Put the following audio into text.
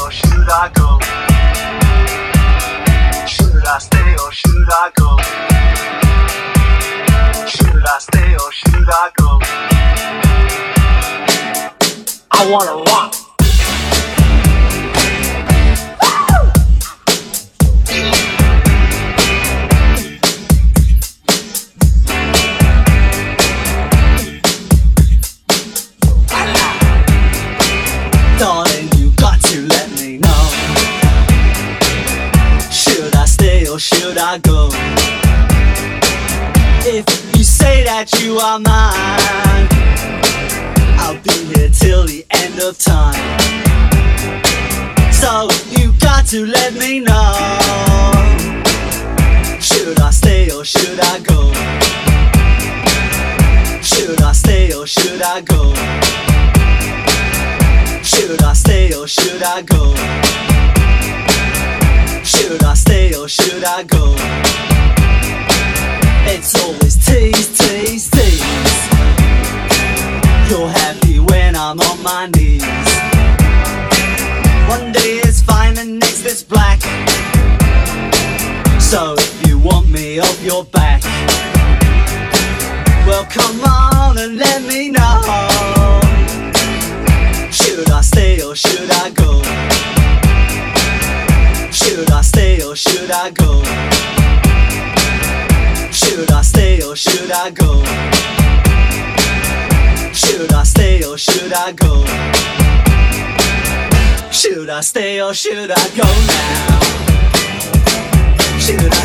or should I go? Should I stay or should I go? Should I stay or should I go? I wanna rock. Don't should I go? If you say that you are mine, I'll be here till the end of time. So you got to let me know. Should I stay or should I go? Should I stay or should I go? Should I stay or should I go? Or should I go? It's always tease, tease, tease. You're happy when I'm on my knees. One day it's fine and next it's black. So if you want me off your back, should I go? Should I stay or should I go? Should I stay or should I go? Should I stay or should I go now? Should I